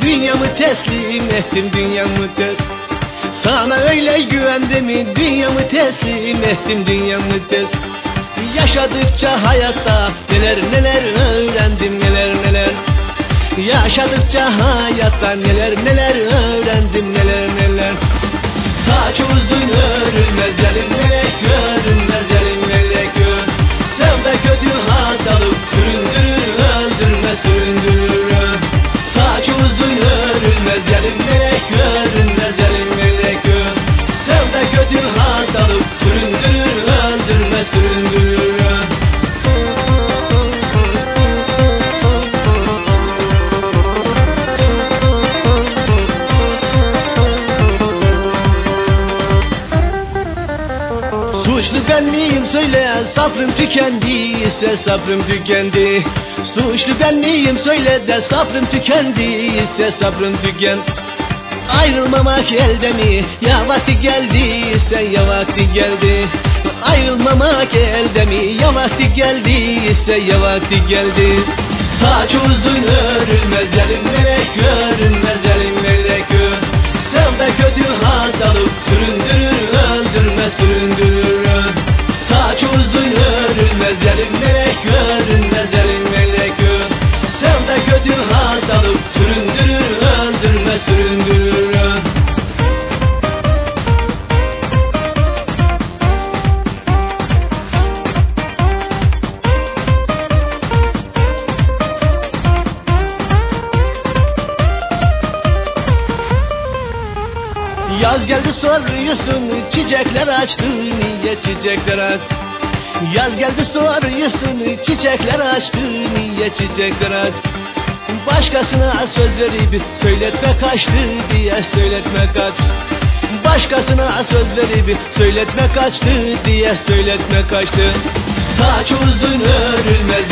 Dünyamı teslim ettim dünyamı te Sana öyle güvendim dünyamı teslim ettim dünyamı tes Yaşadıkça hayatta neler neler öğrendim neler neler. Yaşadıkça hayatta neler neler öğrendim neler neler. Saç uzun örülmez Suçlu ben miyim söyle sabrım tükendi ise sabrım tükendi. Suçlu ben miyim söyle de sabrım tükendi ise sabrım tüken Ayrılmamak elde mi? Ya vakti geldi ise ya vakti geldi. Ayrılmamak elde mi? Ya vakti geldi ise ya vakti geldi. Saç uzun Yaz geldi soruyorsun çiçekler açtı niye çiçekler aç? Yaz geldi soruyorsun çiçekler açtı niye çiçekler aç? Başkasına söz verip söyletme kaçtı diye söyletme kaç. Başkasına söz verip söyletme kaçtı diye söyletme kaçtı. Saç uzun örülmez